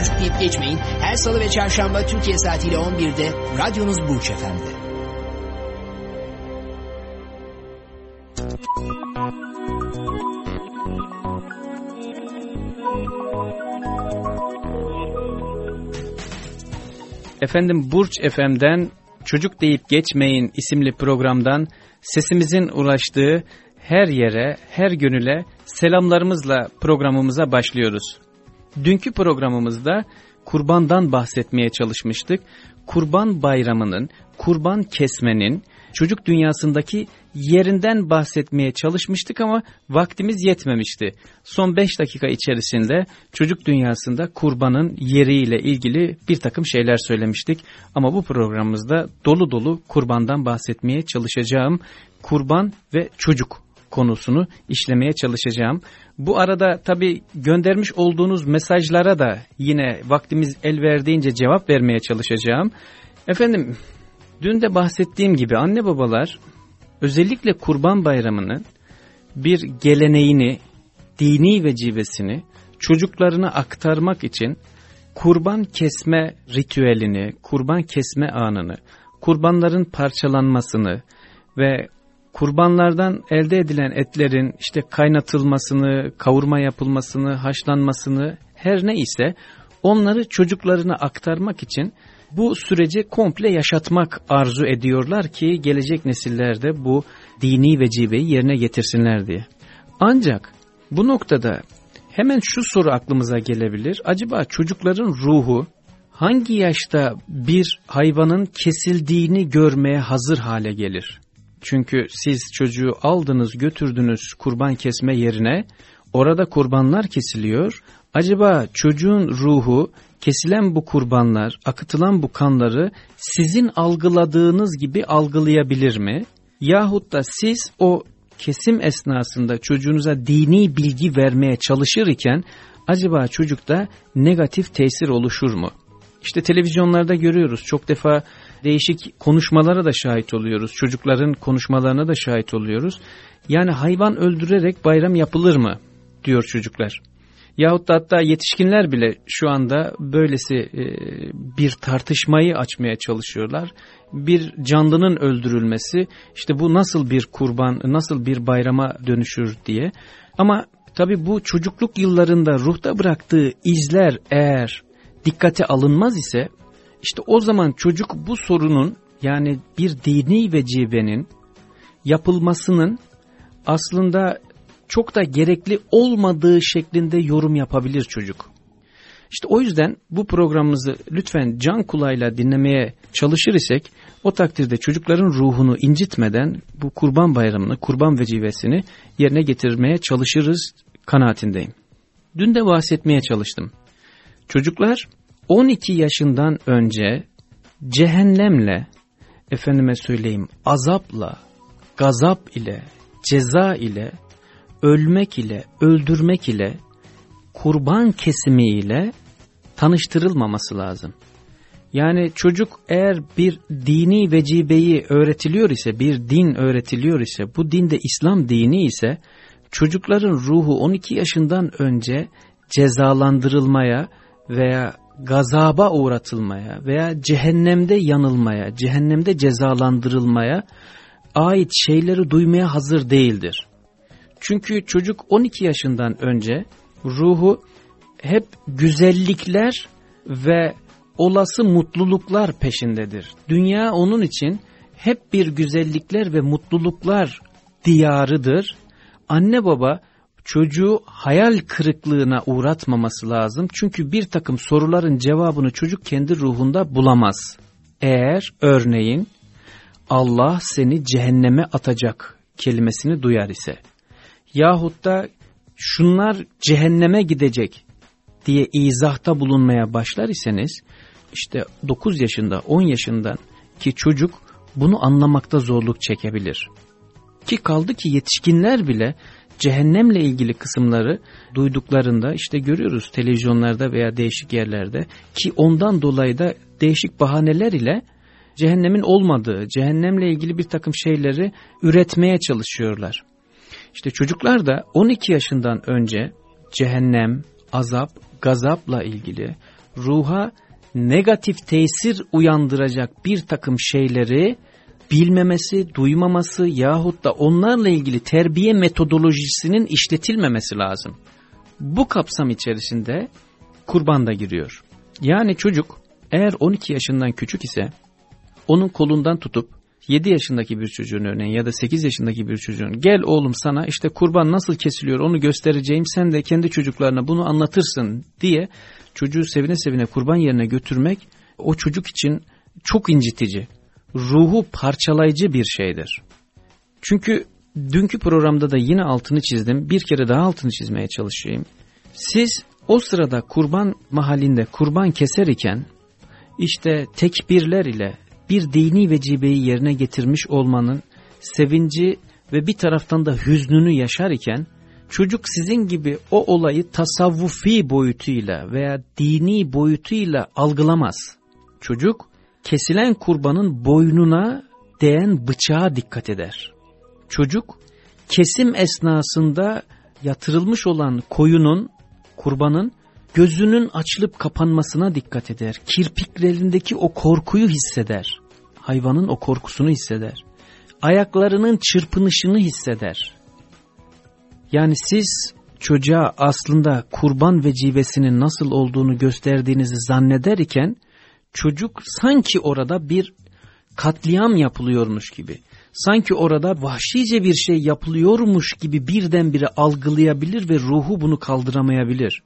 Çocuk deyip geçmeyin. Her salı ve çarşamba Türkiye saatiyle 11'de radyonuz Burç Efendi. Efendim Burç FM'den Çocuk Deyip Geçmeyin isimli programdan sesimizin ulaştığı her yere, her gönüle selamlarımızla programımıza başlıyoruz. Dünkü programımızda kurbandan bahsetmeye çalışmıştık. Kurban bayramının, kurban kesmenin çocuk dünyasındaki yerinden bahsetmeye çalışmıştık ama vaktimiz yetmemişti. Son 5 dakika içerisinde çocuk dünyasında kurbanın yeriyle ilgili bir takım şeyler söylemiştik. Ama bu programımızda dolu dolu kurbandan bahsetmeye çalışacağım. Kurban ve çocuk konusunu işlemeye çalışacağım. Bu arada tabi göndermiş olduğunuz mesajlara da yine vaktimiz el verdiğince cevap vermeye çalışacağım. Efendim dün de bahsettiğim gibi anne babalar özellikle kurban bayramının bir geleneğini, dini vecibesini çocuklarına aktarmak için kurban kesme ritüelini, kurban kesme anını, kurbanların parçalanmasını ve kurbanlardan elde edilen etlerin işte kaynatılmasını, kavurma yapılmasını, haşlanmasını her ne ise onları çocuklarına aktarmak için bu süreci komple yaşatmak arzu ediyorlar ki gelecek nesillerde bu dini vecibeyi yerine getirsinler diye. Ancak bu noktada hemen şu soru aklımıza gelebilir. Acaba çocukların ruhu hangi yaşta bir hayvanın kesildiğini görmeye hazır hale gelir? Çünkü siz çocuğu aldınız götürdünüz kurban kesme yerine orada kurbanlar kesiliyor. Acaba çocuğun ruhu kesilen bu kurbanlar, akıtılan bu kanları sizin algıladığınız gibi algılayabilir mi? Yahut da siz o kesim esnasında çocuğunuza dini bilgi vermeye çalışır iken acaba çocukta negatif tesir oluşur mu? İşte televizyonlarda görüyoruz çok defa değişik konuşmalara da şahit oluyoruz. Çocukların konuşmalarına da şahit oluyoruz. Yani hayvan öldürerek bayram yapılır mı diyor çocuklar. Yahut da hatta yetişkinler bile şu anda böylesi e, bir tartışmayı açmaya çalışıyorlar. Bir canlının öldürülmesi işte bu nasıl bir kurban, nasıl bir bayrama dönüşür diye. Ama tabi bu çocukluk yıllarında ruhta bıraktığı izler eğer dikkate alınmaz ise işte o zaman çocuk bu sorunun yani bir dini vecibenin yapılmasının aslında çok da gerekli olmadığı şeklinde yorum yapabilir çocuk. İşte o yüzden bu programımızı lütfen can kulağıyla dinlemeye çalışır isek o takdirde çocukların ruhunu incitmeden bu kurban bayramını, kurban vecibesini yerine getirmeye çalışırız kanaatindeyim. Dün de bahsetmeye çalıştım. Çocuklar 12 yaşından önce cehennemle, efendime söyleyeyim azapla, gazap ile, ceza ile ölmek ile, öldürmek ile, kurban kesimi ile tanıştırılmaması lazım. Yani çocuk eğer bir dini vecibeyi öğretiliyor ise, bir din öğretiliyor ise, bu dinde İslam dini ise, çocukların ruhu 12 yaşından önce cezalandırılmaya veya gazaba uğratılmaya veya cehennemde yanılmaya, cehennemde cezalandırılmaya ait şeyleri duymaya hazır değildir. Çünkü çocuk 12 yaşından önce ruhu hep güzellikler ve olası mutluluklar peşindedir. Dünya onun için hep bir güzellikler ve mutluluklar diyarıdır. Anne baba çocuğu hayal kırıklığına uğratmaması lazım. Çünkü bir takım soruların cevabını çocuk kendi ruhunda bulamaz. Eğer örneğin Allah seni cehenneme atacak kelimesini duyar ise yahut da şunlar cehenneme gidecek diye izahta bulunmaya başlar iseniz işte 9 yaşında 10 yaşından ki çocuk bunu anlamakta zorluk çekebilir. Ki kaldı ki yetişkinler bile cehennemle ilgili kısımları duyduklarında işte görüyoruz televizyonlarda veya değişik yerlerde ki ondan dolayı da değişik bahaneler ile cehennemin olmadığı, cehennemle ilgili bir takım şeyleri üretmeye çalışıyorlar. İşte çocuklar da 12 yaşından önce cehennem, azap, gazapla ilgili ruha negatif tesir uyandıracak bir takım şeyleri bilmemesi, duymaması yahut da onlarla ilgili terbiye metodolojisinin işletilmemesi lazım. Bu kapsam içerisinde kurban da giriyor. Yani çocuk eğer 12 yaşından küçük ise onun kolundan tutup 7 yaşındaki bir çocuğun örneğin ya da 8 yaşındaki bir çocuğun gel oğlum sana işte kurban nasıl kesiliyor onu göstereceğim sen de kendi çocuklarına bunu anlatırsın diye çocuğu sevine sevine kurban yerine götürmek o çocuk için çok incitici, ruhu parçalayıcı bir şeydir. Çünkü dünkü programda da yine altını çizdim, bir kere daha altını çizmeye çalışayım. Siz o sırada kurban mahallinde kurban keser iken işte tekbirler ile bir dini vecibeyi yerine getirmiş olmanın sevinci ve bir taraftan da hüznünü yaşar iken çocuk sizin gibi o olayı tasavvufi boyutuyla veya dini boyutuyla algılamaz. Çocuk kesilen kurbanın boynuna değen bıçağa dikkat eder. Çocuk kesim esnasında yatırılmış olan koyunun, kurbanın gözünün açılıp kapanmasına dikkat eder. Kirpiklerindeki o korkuyu hisseder. Hayvanın o korkusunu hisseder. Ayaklarının çırpınışını hisseder. Yani siz çocuğa aslında kurban vecibesinin nasıl olduğunu gösterdiğinizi zanneder iken çocuk sanki orada bir katliam yapılıyormuş gibi, sanki orada vahşice bir şey yapılıyormuş gibi birdenbire algılayabilir ve ruhu bunu kaldıramayabilir.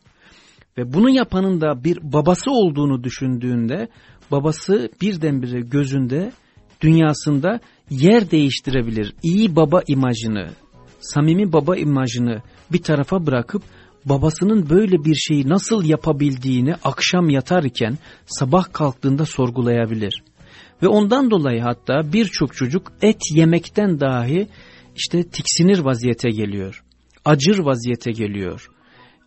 Ve bunu yapanın da bir babası olduğunu düşündüğünde babası birdenbire gözünde, dünyasında yer değiştirebilir. İyi baba imajını, samimi baba imajını bir tarafa bırakıp babasının böyle bir şeyi nasıl yapabildiğini akşam yatarken sabah kalktığında sorgulayabilir. Ve ondan dolayı hatta birçok çocuk et yemekten dahi işte tiksinir vaziyete geliyor. Acır vaziyete geliyor.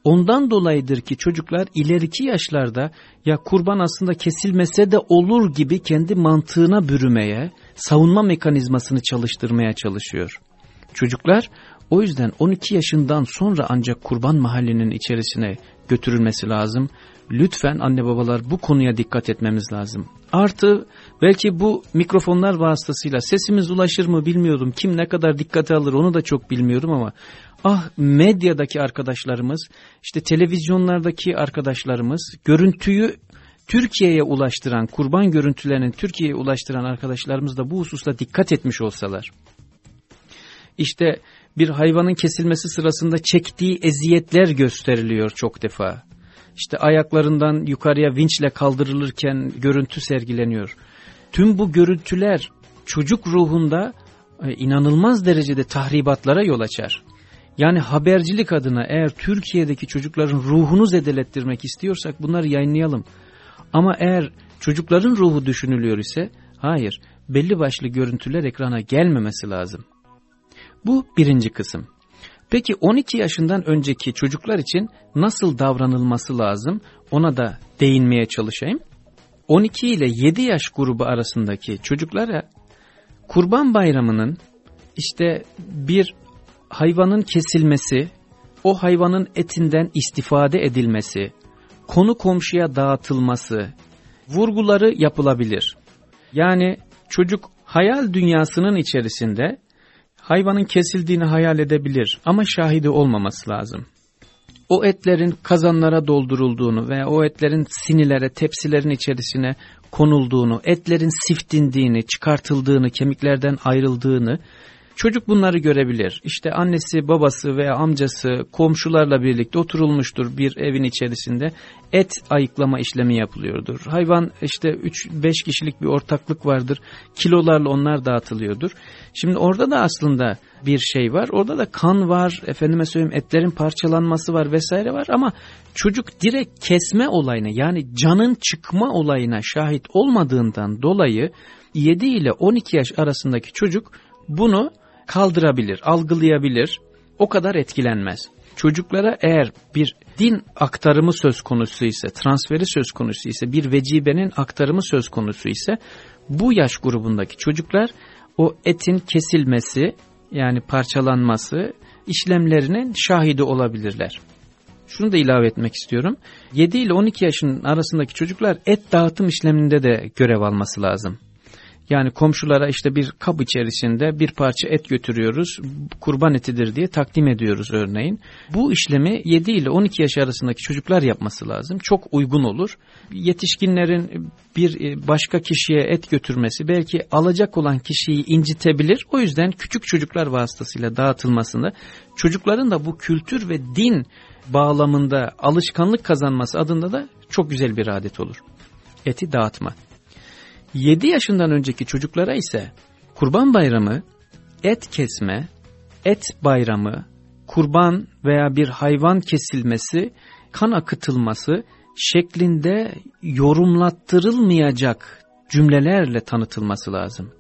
Ondan dolayıdır ki çocuklar ileriki yaşlarda ya kurban aslında kesilmese de olur gibi kendi mantığına bürümeye, savunma mekanizmasını çalıştırmaya çalışıyor. Çocuklar o yüzden 12 yaşından sonra ancak kurban mahallinin içerisine götürülmesi lazım. Lütfen anne babalar bu konuya dikkat etmemiz lazım. Artı belki bu mikrofonlar vasıtasıyla sesimiz ulaşır mı bilmiyorum. Kim ne kadar dikkate alır onu da çok bilmiyorum ama ah medyadaki arkadaşlarımız, işte televizyonlardaki arkadaşlarımız görüntüyü Türkiye'ye ulaştıran, kurban görüntülerinin Türkiye'ye ulaştıran arkadaşlarımız da bu hususta dikkat etmiş olsalar. İşte bir hayvanın kesilmesi sırasında çektiği eziyetler gösteriliyor çok defa. İşte ayaklarından yukarıya vinçle kaldırılırken görüntü sergileniyor. Tüm bu görüntüler çocuk ruhunda e, inanılmaz derecede tahribatlara yol açar. Yani habercilik adına eğer Türkiye'deki çocukların ruhunu zedelettirmek istiyorsak bunları yayınlayalım. Ama eğer çocukların ruhu düşünülüyor ise hayır belli başlı görüntüler ekrana gelmemesi lazım. Bu birinci kısım. Peki 12 yaşından önceki çocuklar için nasıl davranılması lazım ona da değinmeye çalışayım. 12 ile 7 yaş grubu arasındaki çocuklara Kurban Bayramı'nın işte bir hayvanın kesilmesi, o hayvanın etinden istifade edilmesi, konu komşuya dağıtılması, vurguları yapılabilir. Yani çocuk hayal dünyasının içerisinde hayvanın kesildiğini hayal edebilir ama şahidi olmaması lazım. O etlerin kazanlara doldurulduğunu veya o etlerin sinilere, tepsilerin içerisine konulduğunu, etlerin siftindiğini, çıkartıldığını, kemiklerden ayrıldığını Çocuk bunları görebilir. İşte annesi, babası veya amcası komşularla birlikte oturulmuştur bir evin içerisinde. Et ayıklama işlemi yapılıyordur. Hayvan işte 3-5 kişilik bir ortaklık vardır. Kilolarla onlar dağıtılıyordur. Şimdi orada da aslında bir şey var. Orada da kan var, efendime söyleyeyim etlerin parçalanması var vesaire var ama çocuk direkt kesme olayına yani canın çıkma olayına şahit olmadığından dolayı 7 ile 12 yaş arasındaki çocuk bunu kaldırabilir, algılayabilir, o kadar etkilenmez. Çocuklara eğer bir din aktarımı söz konusu ise, transferi söz konusu ise, bir vecibenin aktarımı söz konusu ise bu yaş grubundaki çocuklar o etin kesilmesi yani parçalanması işlemlerinin şahidi olabilirler. Şunu da ilave etmek istiyorum. 7 ile 12 yaşın arasındaki çocuklar et dağıtım işleminde de görev alması lazım. Yani komşulara işte bir kap içerisinde bir parça et götürüyoruz, kurban etidir diye takdim ediyoruz örneğin. Bu işlemi 7 ile 12 yaş arasındaki çocuklar yapması lazım. Çok uygun olur. Yetişkinlerin bir e, başka kişiye et götürmesi belki alacak olan kişiyi incitebilir. O yüzden küçük çocuklar vasıtasıyla dağıtılmasında çocukların da bu kültür ve din bağlamında alışkanlık kazanması adında da çok güzel bir adet olur. Eti dağıtma. 7 yaşından önceki çocuklara ise kurban bayramı, et kesme, et bayramı, kurban veya bir hayvan kesilmesi, kan akıtılması şeklinde yorumlattırılmayacak cümlelerle tanıtılması lazım.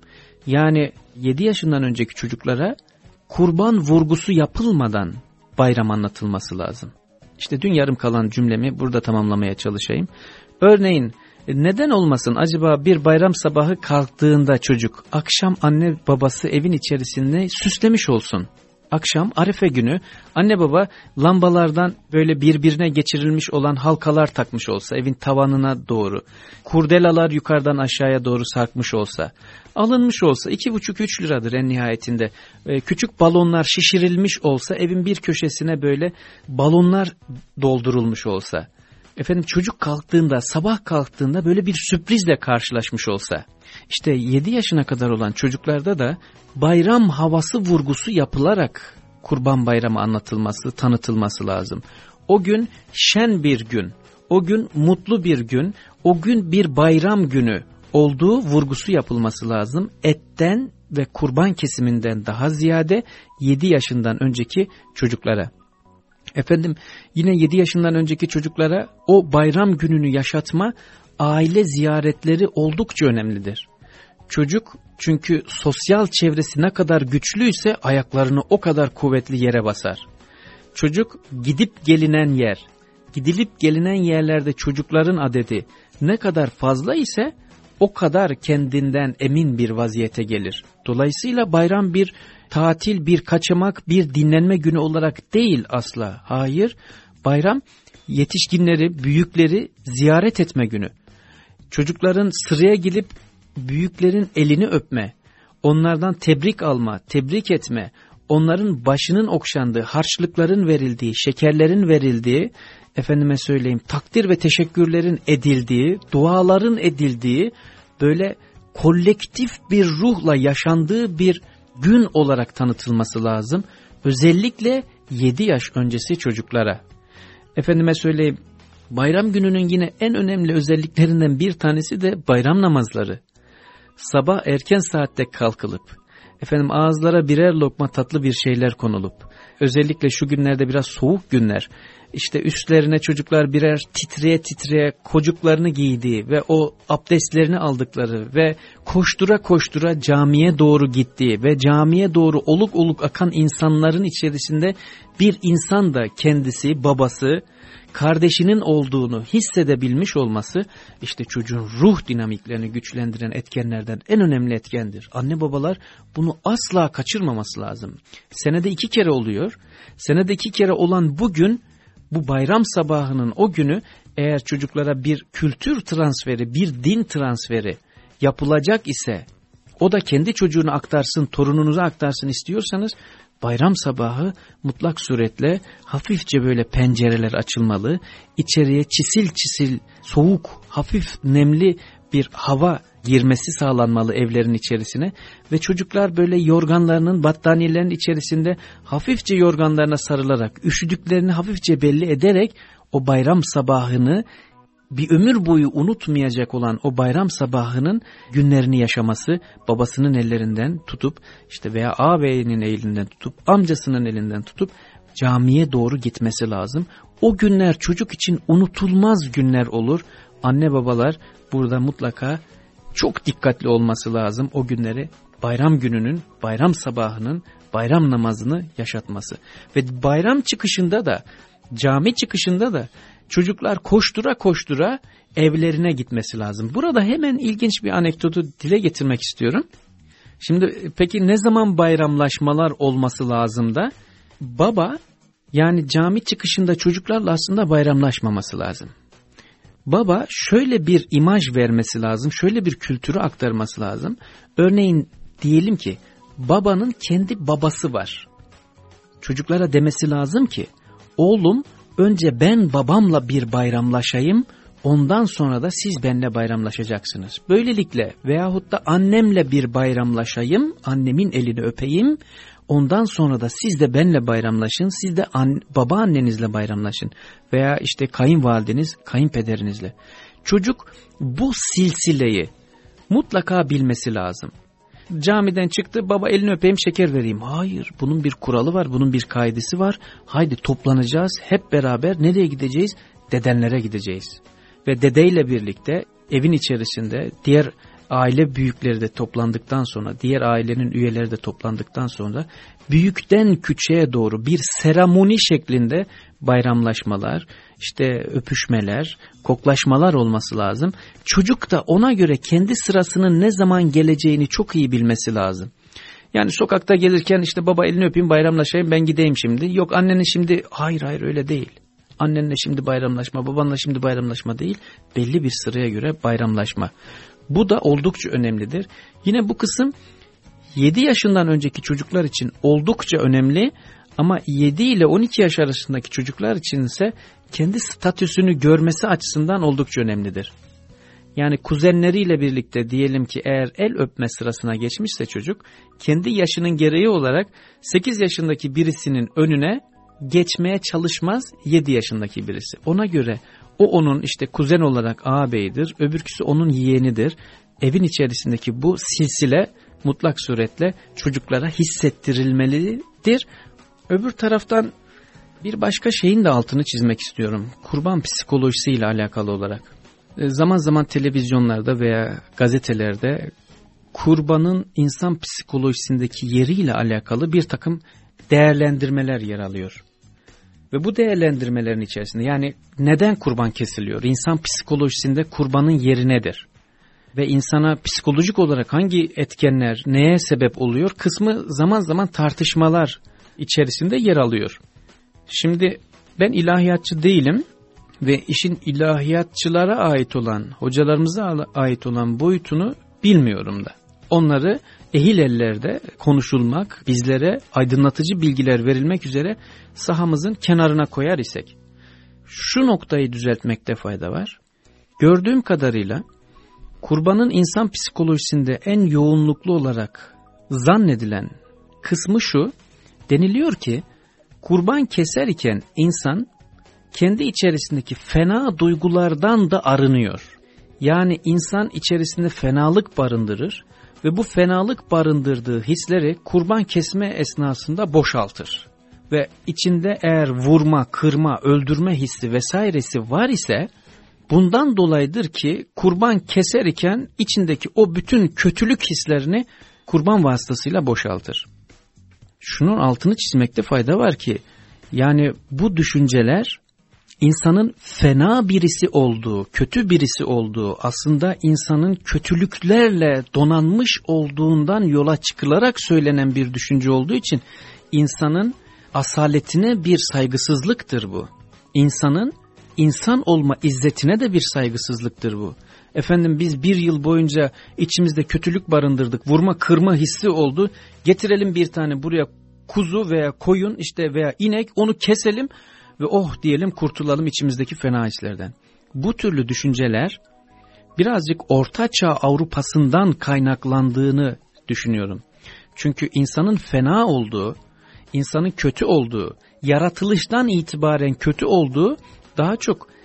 Yani 7 yaşından önceki çocuklara kurban vurgusu yapılmadan bayram anlatılması lazım. İşte dün yarım kalan cümlemi burada tamamlamaya çalışayım. Örneğin neden olmasın? Acaba bir bayram sabahı kalktığında çocuk akşam anne babası evin içerisinde süslemiş olsun. Akşam Arife günü anne baba lambalardan böyle birbirine geçirilmiş olan halkalar takmış olsa evin tavanına doğru, kurdelalar yukarıdan aşağıya doğru sarkmış olsa, alınmış olsa iki buçuk üç liradır en nihayetinde, ee, küçük balonlar şişirilmiş olsa evin bir köşesine böyle balonlar doldurulmuş olsa, efendim çocuk kalktığında sabah kalktığında böyle bir sürprizle karşılaşmış olsa işte 7 yaşına kadar olan çocuklarda da bayram havası vurgusu yapılarak kurban bayramı anlatılması, tanıtılması lazım. O gün şen bir gün, o gün mutlu bir gün, o gün bir bayram günü olduğu vurgusu yapılması lazım. Etten ve kurban kesiminden daha ziyade 7 yaşından önceki çocuklara. Efendim yine 7 yaşından önceki çocuklara o bayram gününü yaşatma aile ziyaretleri oldukça önemlidir. Çocuk çünkü sosyal çevresi ne kadar güçlüyse ayaklarını o kadar kuvvetli yere basar. Çocuk gidip gelinen yer, gidilip gelinen yerlerde çocukların adedi ne kadar fazla ise o kadar kendinden emin bir vaziyete gelir. Dolayısıyla bayram bir tatil, bir kaçamak, bir dinlenme günü olarak değil asla. Hayır, bayram yetişkinleri, büyükleri ziyaret etme günü. Çocukların sıraya gidip büyüklerin elini öpme, onlardan tebrik alma, tebrik etme, onların başının okşandığı, harçlıkların verildiği, şekerlerin verildiği, efendime söyleyeyim takdir ve teşekkürlerin edildiği, duaların edildiği, böyle kolektif bir ruhla yaşandığı bir gün olarak tanıtılması lazım. Özellikle 7 yaş öncesi çocuklara. Efendime söyleyeyim bayram gününün yine en önemli özelliklerinden bir tanesi de bayram namazları. Sabah erken saatte kalkılıp efendim ağızlara birer lokma tatlı bir şeyler konulup özellikle şu günlerde biraz soğuk günler işte üstlerine çocuklar birer titreye titreye kocuklarını giydiği ve o abdestlerini aldıkları ve koştura koştura camiye doğru gittiği ve camiye doğru oluk oluk akan insanların içerisinde bir insan da kendisi, babası, kardeşinin olduğunu hissedebilmiş olması işte çocuğun ruh dinamiklerini güçlendiren etkenlerden en önemli etkendir. Anne babalar bunu asla kaçırmaması lazım. Senede iki kere oluyor. Senede iki kere olan bugün bu bayram sabahının o günü eğer çocuklara bir kültür transferi, bir din transferi yapılacak ise o da kendi çocuğunu aktarsın, torununuza aktarsın istiyorsanız bayram sabahı mutlak suretle hafifçe böyle pencereler açılmalı, içeriye çisil çisil soğuk, hafif nemli bir hava girmesi sağlanmalı evlerin içerisine ve çocuklar böyle yorganlarının battaniyelerin içerisinde hafifçe yorganlarına sarılarak üşüdüklerini hafifçe belli ederek o bayram sabahını bir ömür boyu unutmayacak olan o bayram sabahının günlerini yaşaması babasının ellerinden tutup işte veya ağabeyinin elinden tutup amcasının elinden tutup camiye doğru gitmesi lazım. O günler çocuk için unutulmaz günler olur. Anne babalar burada mutlaka çok dikkatli olması lazım o günleri bayram gününün, bayram sabahının, bayram namazını yaşatması. Ve bayram çıkışında da, cami çıkışında da çocuklar koştura koştura evlerine gitmesi lazım. Burada hemen ilginç bir anekdotu dile getirmek istiyorum. Şimdi peki ne zaman bayramlaşmalar olması lazım da? Baba yani cami çıkışında çocuklarla aslında bayramlaşmaması lazım. Baba şöyle bir imaj vermesi lazım, şöyle bir kültürü aktarması lazım. Örneğin diyelim ki babanın kendi babası var. Çocuklara demesi lazım ki oğlum önce ben babamla bir bayramlaşayım ondan sonra da siz benimle bayramlaşacaksınız. Böylelikle veyahut da annemle bir bayramlaşayım annemin elini öpeyim ondan sonra da siz de benimle bayramlaşın siz de an, baba annenizle bayramlaşın veya işte kayınvalideniz kayınpederinizle. Çocuk bu silsileyi mutlaka bilmesi lazım camiden çıktı baba elini öpeyim şeker vereyim. Hayır bunun bir kuralı var bunun bir kaidesi var. Haydi toplanacağız hep beraber nereye gideceğiz? Dedenlere gideceğiz. Ve dedeyle birlikte evin içerisinde diğer aile büyükleri de toplandıktan sonra, diğer ailenin üyeleri de toplandıktan sonra büyükten küçüğe doğru bir seremoni şeklinde bayramlaşmalar, işte öpüşmeler, koklaşmalar olması lazım. Çocuk da ona göre kendi sırasının ne zaman geleceğini çok iyi bilmesi lazım. Yani sokakta gelirken işte baba elini öpeyim bayramlaşayım ben gideyim şimdi. Yok annenin şimdi hayır hayır öyle değil. Annenle şimdi bayramlaşma, babanla şimdi bayramlaşma değil. Belli bir sıraya göre bayramlaşma. Bu da oldukça önemlidir. Yine bu kısım 7 yaşından önceki çocuklar için oldukça önemli ama 7 ile 12 yaş arasındaki çocuklar için ise kendi statüsünü görmesi açısından oldukça önemlidir. Yani kuzenleriyle birlikte diyelim ki eğer el öpme sırasına geçmişse çocuk kendi yaşının gereği olarak 8 yaşındaki birisinin önüne geçmeye çalışmaz 7 yaşındaki birisi. Ona göre o onun işte kuzen olarak ağabeydir, öbürküsü onun yeğenidir. Evin içerisindeki bu silsile mutlak suretle çocuklara hissettirilmelidir. Öbür taraftan bir başka şeyin de altını çizmek istiyorum. Kurban psikolojisiyle alakalı olarak. E, zaman zaman televizyonlarda veya gazetelerde kurbanın insan psikolojisindeki yeriyle alakalı bir takım değerlendirmeler yer alıyor. Ve bu değerlendirmelerin içerisinde yani neden kurban kesiliyor? İnsan psikolojisinde kurbanın yeri nedir? Ve insana psikolojik olarak hangi etkenler neye sebep oluyor? Kısmı zaman zaman tartışmalar içerisinde yer alıyor. Şimdi ben ilahiyatçı değilim ve işin ilahiyatçılara ait olan, hocalarımıza ait olan boyutunu bilmiyorum da. Onları ehil ellerde konuşulmak, bizlere aydınlatıcı bilgiler verilmek üzere sahamızın kenarına koyar isek, şu noktayı düzeltmekte fayda var. Gördüğüm kadarıyla kurbanın insan psikolojisinde en yoğunluklu olarak zannedilen kısmı şu, deniliyor ki kurban keser iken insan kendi içerisindeki fena duygulardan da arınıyor. Yani insan içerisinde fenalık barındırır ve bu fenalık barındırdığı hisleri kurban kesme esnasında boşaltır. Ve içinde eğer vurma, kırma, öldürme hissi vesairesi var ise bundan dolayıdır ki kurban keser iken içindeki o bütün kötülük hislerini kurban vasıtasıyla boşaltır. Şunun altını çizmekte fayda var ki yani bu düşünceler insanın fena birisi olduğu, kötü birisi olduğu, aslında insanın kötülüklerle donanmış olduğundan yola çıkılarak söylenen bir düşünce olduğu için insanın asaletine bir saygısızlıktır bu. İnsanın insan olma izzetine de bir saygısızlıktır bu. Efendim biz bir yıl boyunca içimizde kötülük barındırdık, vurma kırma hissi oldu. Getirelim bir tane buraya kuzu veya koyun işte veya inek onu keselim ve oh diyelim kurtulalım içimizdeki fena hislerden. Bu türlü düşünceler birazcık Ortaçağ Avrupa'sından kaynaklandığını düşünüyorum. Çünkü insanın fena olduğu, insanın kötü olduğu, yaratılıştan itibaren kötü olduğu daha çok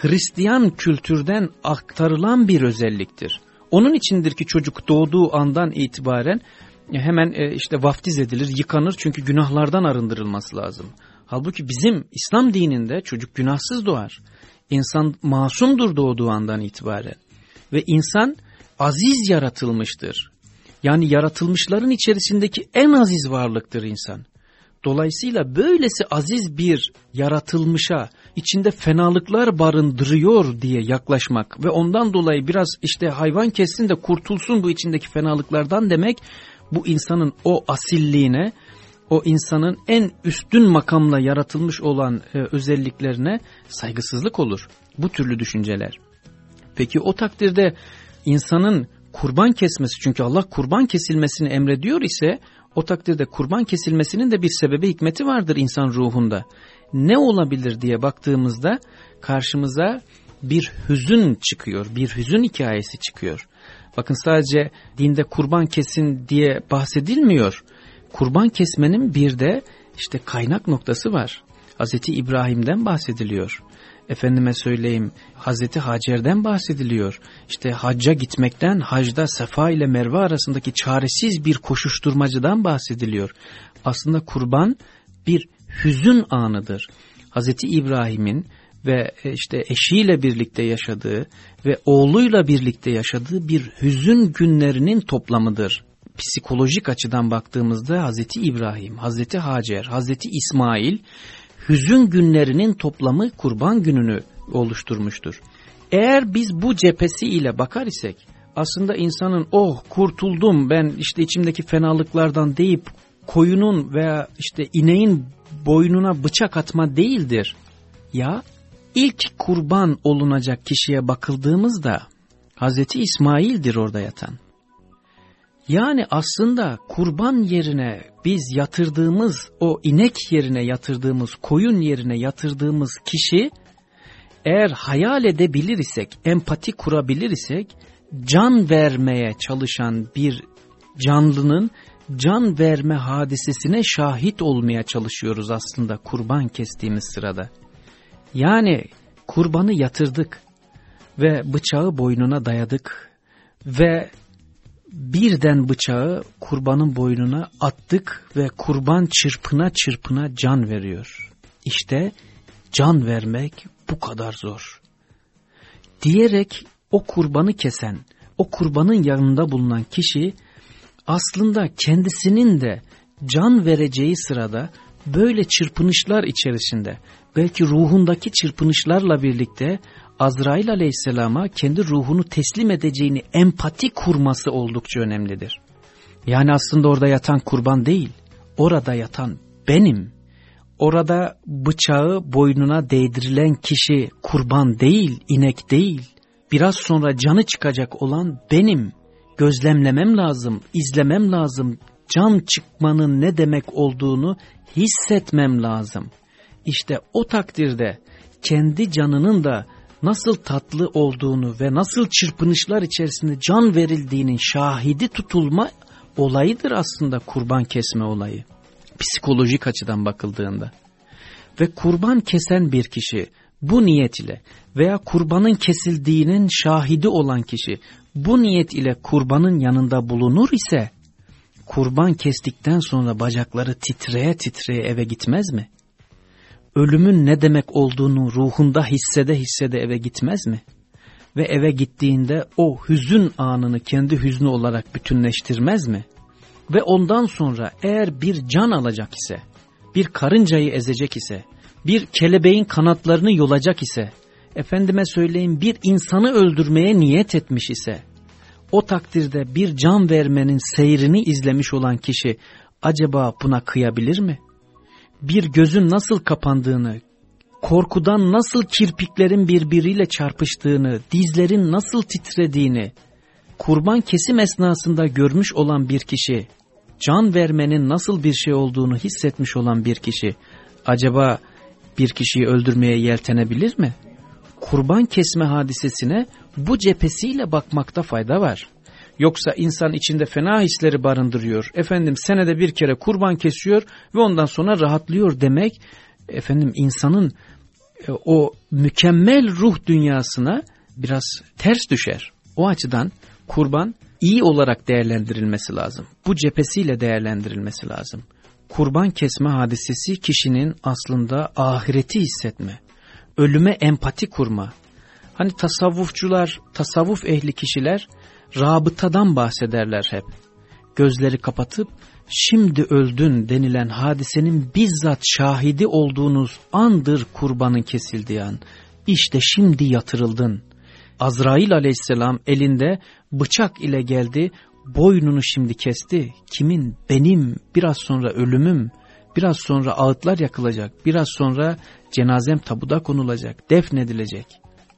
Hristiyan kültürden aktarılan bir özelliktir. Onun içindir ki çocuk doğduğu andan itibaren hemen e, işte vaftiz edilir, yıkanır çünkü günahlardan arındırılması lazım. Halbuki bizim İslam dininde çocuk günahsız doğar. İnsan masumdur doğduğu andan itibaren. Ve insan aziz yaratılmıştır. Yani yaratılmışların içerisindeki en aziz varlıktır insan. Dolayısıyla böylesi aziz bir yaratılmışa içinde fenalıklar barındırıyor diye yaklaşmak ve ondan dolayı biraz işte hayvan kessin de kurtulsun bu içindeki fenalıklardan demek bu insanın o asilliğine, o insanın en üstün makamla yaratılmış olan e, özelliklerine saygısızlık olur. Bu türlü düşünceler. Peki o takdirde insanın kurban kesmesi çünkü Allah kurban kesilmesini emrediyor ise o takdirde kurban kesilmesinin de bir sebebi hikmeti vardır insan ruhunda. Ne olabilir diye baktığımızda karşımıza bir hüzün çıkıyor, bir hüzün hikayesi çıkıyor. Bakın sadece dinde kurban kesin diye bahsedilmiyor. Kurban kesmenin bir de işte kaynak noktası var. Hazreti İbrahim'den bahsediliyor. Efendime söyleyeyim Hazreti Hacer'den bahsediliyor. İşte hacca gitmekten hacda Sefa ile Merve arasındaki çaresiz bir koşuşturmacıdan bahsediliyor. Aslında kurban bir hüzün anıdır. Hazreti İbrahim'in ve e, işte eşiyle birlikte yaşadığı ve oğluyla birlikte yaşadığı bir hüzün günlerinin toplamıdır. Psikolojik açıdan baktığımızda Hazreti İbrahim, Hazreti Hacer, Hazreti İsmail hüzün günlerinin toplamı kurban gününü oluşturmuştur. Eğer biz bu cephesi ile bakar isek aslında insanın oh kurtuldum ben işte içimdeki fenalıklardan deyip koyunun veya işte ineğin boynuna bıçak atma değildir. Ya ilk kurban olunacak kişiye bakıldığımızda Hazreti İsmail'dir orada yatan. Yani aslında kurban yerine biz yatırdığımız o inek yerine yatırdığımız koyun yerine yatırdığımız kişi eğer hayal edebilir isek, empati kurabilir isek can vermeye çalışan bir canlının can verme hadisesine şahit olmaya çalışıyoruz aslında kurban kestiğimiz sırada. Yani kurbanı yatırdık ve bıçağı boynuna dayadık ve birden bıçağı kurbanın boynuna attık ve kurban çırpına çırpına can veriyor. İşte can vermek bu kadar zor. Diyerek o kurbanı kesen, o kurbanın yanında bulunan kişi aslında kendisinin de can vereceği sırada böyle çırpınışlar içerisinde belki ruhundaki çırpınışlarla birlikte Azrail aleyhisselama kendi ruhunu teslim edeceğini empati kurması oldukça önemlidir. Yani aslında orada yatan kurban değil, orada yatan benim. Orada bıçağı boynuna değdirilen kişi kurban değil, inek değil. Biraz sonra canı çıkacak olan benim. Gözlemlemem lazım, izlemem lazım. Can çıkmanın ne demek olduğunu hissetmem lazım. İşte o takdirde kendi canının da nasıl tatlı olduğunu ve nasıl çırpınışlar içerisinde can verildiğinin şahidi tutulma olayıdır aslında kurban kesme olayı. Psikolojik açıdan bakıldığında. Ve kurban kesen bir kişi bu niyet ile veya kurbanın kesildiğinin şahidi olan kişi bu niyet ile kurbanın yanında bulunur ise kurban kestikten sonra bacakları titreye titreye eve gitmez mi? ölümün ne demek olduğunu ruhunda hissede hissede eve gitmez mi? Ve eve gittiğinde o hüzün anını kendi hüznü olarak bütünleştirmez mi? Ve ondan sonra eğer bir can alacak ise, bir karıncayı ezecek ise, bir kelebeğin kanatlarını yolacak ise, efendime söyleyin bir insanı öldürmeye niyet etmiş ise, o takdirde bir can vermenin seyrini izlemiş olan kişi acaba buna kıyabilir mi? bir gözün nasıl kapandığını, korkudan nasıl kirpiklerin birbiriyle çarpıştığını, dizlerin nasıl titrediğini, kurban kesim esnasında görmüş olan bir kişi, can vermenin nasıl bir şey olduğunu hissetmiş olan bir kişi, acaba bir kişiyi öldürmeye yeltenebilir mi? Kurban kesme hadisesine bu cephesiyle bakmakta fayda var. Yoksa insan içinde fena hisleri barındırıyor. Efendim senede bir kere kurban kesiyor ve ondan sonra rahatlıyor demek. Efendim insanın e, o mükemmel ruh dünyasına biraz ters düşer. O açıdan kurban iyi olarak değerlendirilmesi lazım. Bu cephesiyle değerlendirilmesi lazım. Kurban kesme hadisesi kişinin aslında ahireti hissetme, ölüme empati kurma. Hani tasavvufçular, tasavvuf ehli kişiler rabıtadan bahsederler hep. Gözleri kapatıp şimdi öldün denilen hadisenin bizzat şahidi olduğunuz andır kurbanın kesildiği an. İşte şimdi yatırıldın. Azrail aleyhisselam elinde bıçak ile geldi, boynunu şimdi kesti. Kimin? Benim, biraz sonra ölümüm, biraz sonra ağıtlar yakılacak, biraz sonra cenazem tabuda konulacak, defnedilecek.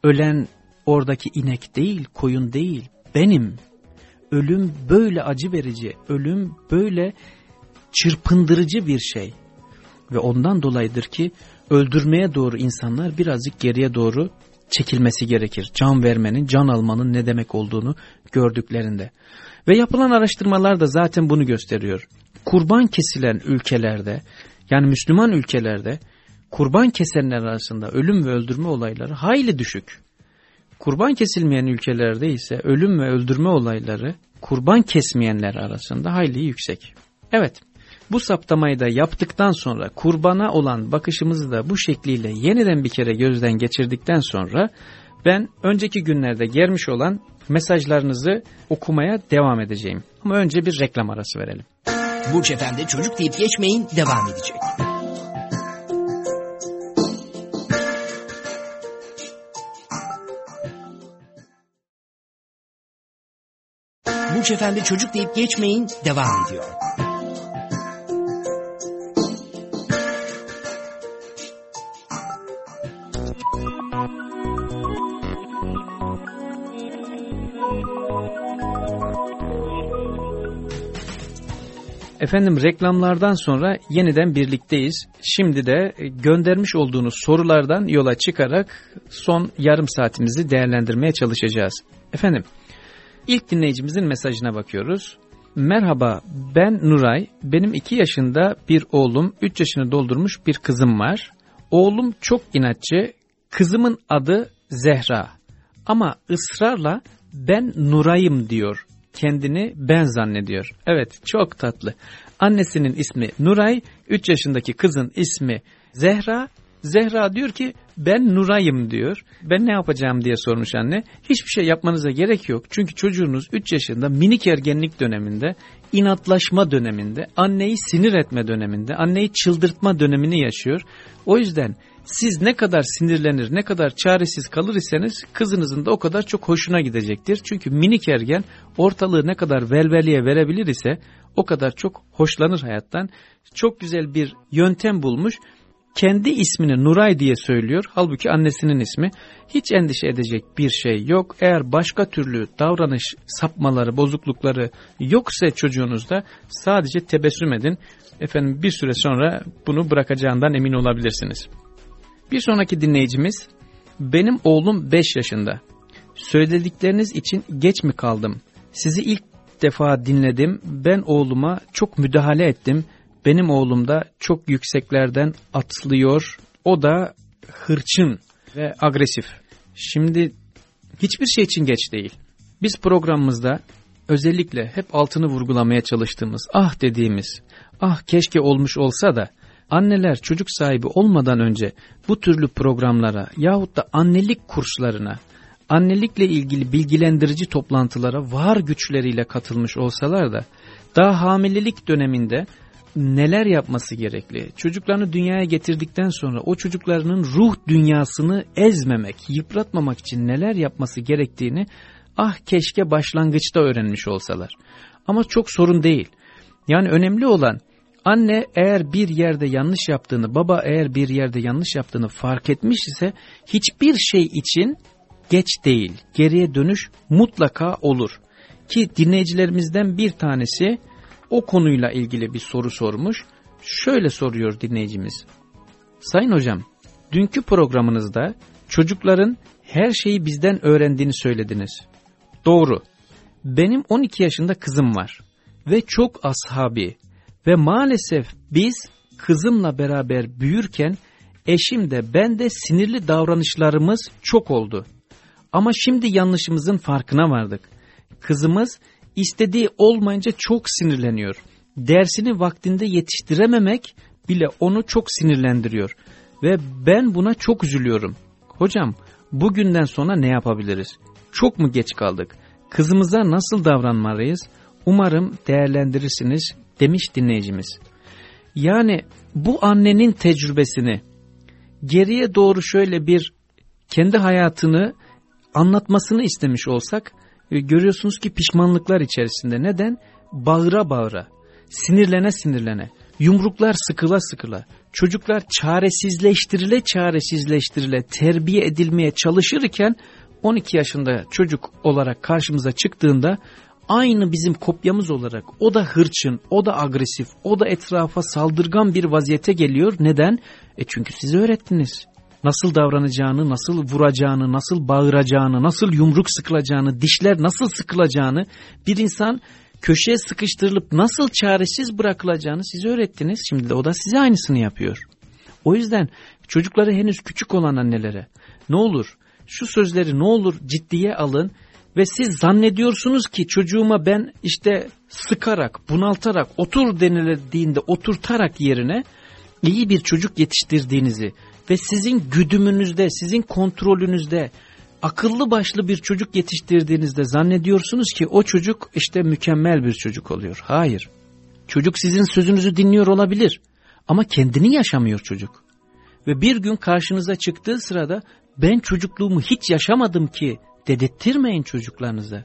Ölen oradaki inek değil, koyun değil, benim. Ölüm böyle acı verici, ölüm böyle çırpındırıcı bir şey. Ve ondan dolayıdır ki öldürmeye doğru insanlar birazcık geriye doğru çekilmesi gerekir. Can vermenin, can almanın ne demek olduğunu gördüklerinde. Ve yapılan araştırmalar da zaten bunu gösteriyor. Kurban kesilen ülkelerde, yani Müslüman ülkelerde kurban kesenler arasında ölüm ve öldürme olayları hayli düşük. Kurban kesilmeyen ülkelerde ise ölüm ve öldürme olayları kurban kesmeyenler arasında hayli yüksek. Evet, bu saptamayı da yaptıktan sonra kurbana olan bakışımızı da bu şekliyle yeniden bir kere gözden geçirdikten sonra ben önceki günlerde gelmiş olan mesajlarınızı okumaya devam edeceğim. Ama önce bir reklam arası verelim. Burç Efendi çocuk deyip geçmeyin devam edecek. Burç Efendi çocuk deyip geçmeyin devam ediyor. Efendim reklamlardan sonra yeniden birlikteyiz. Şimdi de göndermiş olduğunuz sorulardan yola çıkarak son yarım saatimizi değerlendirmeye çalışacağız. Efendim ilk dinleyicimizin mesajına bakıyoruz. Merhaba ben Nuray. Benim 2 yaşında bir oğlum 3 yaşını doldurmuş bir kızım var. Oğlum çok inatçı. Kızımın adı Zehra. Ama ısrarla ben Nuray'ım diyor kendini ben zannediyor. Evet çok tatlı. Annesinin ismi Nuray, 3 yaşındaki kızın ismi Zehra. Zehra diyor ki ben Nuray'ım diyor. Ben ne yapacağım diye sormuş anne. Hiçbir şey yapmanıza gerek yok. Çünkü çocuğunuz 3 yaşında minik ergenlik döneminde, inatlaşma döneminde, anneyi sinir etme döneminde, anneyi çıldırtma dönemini yaşıyor. O yüzden siz ne kadar sinirlenir, ne kadar çaresiz kalır iseniz kızınızın da o kadar çok hoşuna gidecektir. Çünkü minik ergen ortalığı ne kadar velveliye verebilir ise o kadar çok hoşlanır hayattan. Çok güzel bir yöntem bulmuş. Kendi ismini Nuray diye söylüyor. Halbuki annesinin ismi. Hiç endişe edecek bir şey yok. Eğer başka türlü davranış sapmaları, bozuklukları yoksa çocuğunuzda sadece tebessüm edin. Efendim bir süre sonra bunu bırakacağından emin olabilirsiniz. Bir sonraki dinleyicimiz, benim oğlum 5 yaşında. Söyledikleriniz için geç mi kaldım? Sizi ilk defa dinledim. Ben oğluma çok müdahale ettim. Benim oğlum da çok yükseklerden atlıyor. O da hırçın ve agresif. Şimdi hiçbir şey için geç değil. Biz programımızda özellikle hep altını vurgulamaya çalıştığımız, ah dediğimiz, ah keşke olmuş olsa da anneler çocuk sahibi olmadan önce bu türlü programlara yahut da annelik kurslarına, annelikle ilgili bilgilendirici toplantılara var güçleriyle katılmış olsalar da daha hamilelik döneminde neler yapması gerekli? Çocuklarını dünyaya getirdikten sonra o çocuklarının ruh dünyasını ezmemek, yıpratmamak için neler yapması gerektiğini ah keşke başlangıçta öğrenmiş olsalar. Ama çok sorun değil. Yani önemli olan Anne eğer bir yerde yanlış yaptığını, baba eğer bir yerde yanlış yaptığını fark etmiş ise hiçbir şey için geç değil. Geriye dönüş mutlaka olur. Ki dinleyicilerimizden bir tanesi o konuyla ilgili bir soru sormuş. Şöyle soruyor dinleyicimiz. Sayın hocam, dünkü programınızda çocukların her şeyi bizden öğrendiğini söylediniz. Doğru. Benim 12 yaşında kızım var ve çok ashabi ve maalesef biz kızımla beraber büyürken eşim de ben de sinirli davranışlarımız çok oldu. Ama şimdi yanlışımızın farkına vardık. Kızımız istediği olmayınca çok sinirleniyor. Dersini vaktinde yetiştirememek bile onu çok sinirlendiriyor. Ve ben buna çok üzülüyorum. Hocam bugünden sonra ne yapabiliriz? Çok mu geç kaldık? Kızımıza nasıl davranmalıyız? Umarım değerlendirirsiniz demiş dinleyicimiz. Yani bu annenin tecrübesini geriye doğru şöyle bir kendi hayatını anlatmasını istemiş olsak e, görüyorsunuz ki pişmanlıklar içerisinde. Neden? Bağıra bağıra, sinirlene sinirlene, yumruklar sıkıla sıkıla, çocuklar çaresizleştirile çaresizleştirile terbiye edilmeye çalışırken 12 yaşında çocuk olarak karşımıza çıktığında aynı bizim kopyamız olarak o da hırçın, o da agresif, o da etrafa saldırgan bir vaziyete geliyor. Neden? E çünkü siz öğrettiniz. Nasıl davranacağını, nasıl vuracağını, nasıl bağıracağını, nasıl yumruk sıkılacağını, dişler nasıl sıkılacağını bir insan köşeye sıkıştırılıp nasıl çaresiz bırakılacağını siz öğrettiniz. Şimdi de o da size aynısını yapıyor. O yüzden çocukları henüz küçük olan annelere ne olur şu sözleri ne olur ciddiye alın ve siz zannediyorsunuz ki çocuğuma ben işte sıkarak, bunaltarak, otur denildiğinde oturtarak yerine iyi bir çocuk yetiştirdiğinizi ve sizin güdümünüzde, sizin kontrolünüzde akıllı başlı bir çocuk yetiştirdiğinizde zannediyorsunuz ki o çocuk işte mükemmel bir çocuk oluyor. Hayır. Çocuk sizin sözünüzü dinliyor olabilir ama kendini yaşamıyor çocuk. Ve bir gün karşınıza çıktığı sırada ben çocukluğumu hiç yaşamadım ki dedirttirmeyin çocuklarınıza.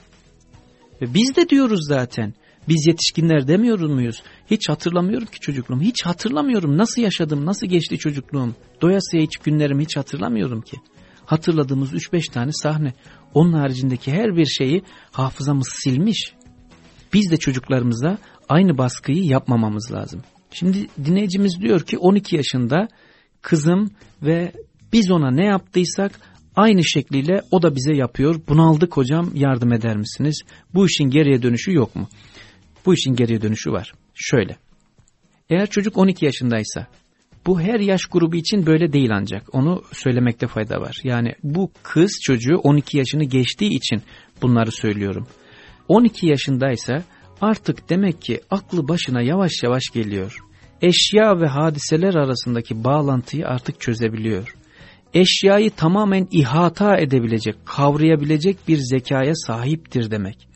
Ve biz de diyoruz zaten. Biz yetişkinler demiyor muyuz? Hiç hatırlamıyorum ki çocukluğumu. Hiç hatırlamıyorum. Nasıl yaşadım, nasıl geçti çocukluğum? Doyasıya hiç günlerimi hiç hatırlamıyorum ki. Hatırladığımız 3-5 tane sahne. Onun haricindeki her bir şeyi hafızamız silmiş. Biz de çocuklarımıza aynı baskıyı yapmamamız lazım. Şimdi dinleyicimiz diyor ki 12 yaşında kızım ve biz ona ne yaptıysak aynı şekliyle o da bize yapıyor. Bunaldık hocam yardım eder misiniz? Bu işin geriye dönüşü yok mu? Bu işin geriye dönüşü var. Şöyle. Eğer çocuk 12 yaşındaysa bu her yaş grubu için böyle değil ancak. Onu söylemekte fayda var. Yani bu kız çocuğu 12 yaşını geçtiği için bunları söylüyorum. 12 yaşındaysa artık demek ki aklı başına yavaş yavaş geliyor. Eşya ve hadiseler arasındaki bağlantıyı artık çözebiliyor. Eşyayı tamamen ihata edebilecek, kavrayabilecek bir zekaya sahiptir demek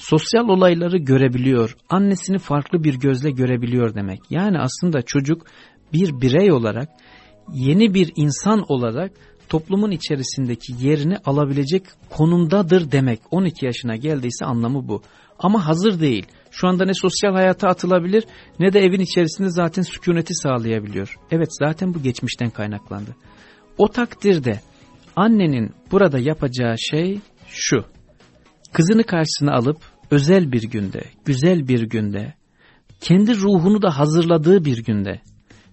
sosyal olayları görebiliyor, annesini farklı bir gözle görebiliyor demek. Yani aslında çocuk bir birey olarak, yeni bir insan olarak toplumun içerisindeki yerini alabilecek konumdadır demek. 12 yaşına geldiyse anlamı bu. Ama hazır değil. Şu anda ne sosyal hayata atılabilir ne de evin içerisinde zaten sükuneti sağlayabiliyor. Evet zaten bu geçmişten kaynaklandı. O takdirde annenin burada yapacağı şey şu. Kızını karşısına alıp özel bir günde, güzel bir günde, kendi ruhunu da hazırladığı bir günde,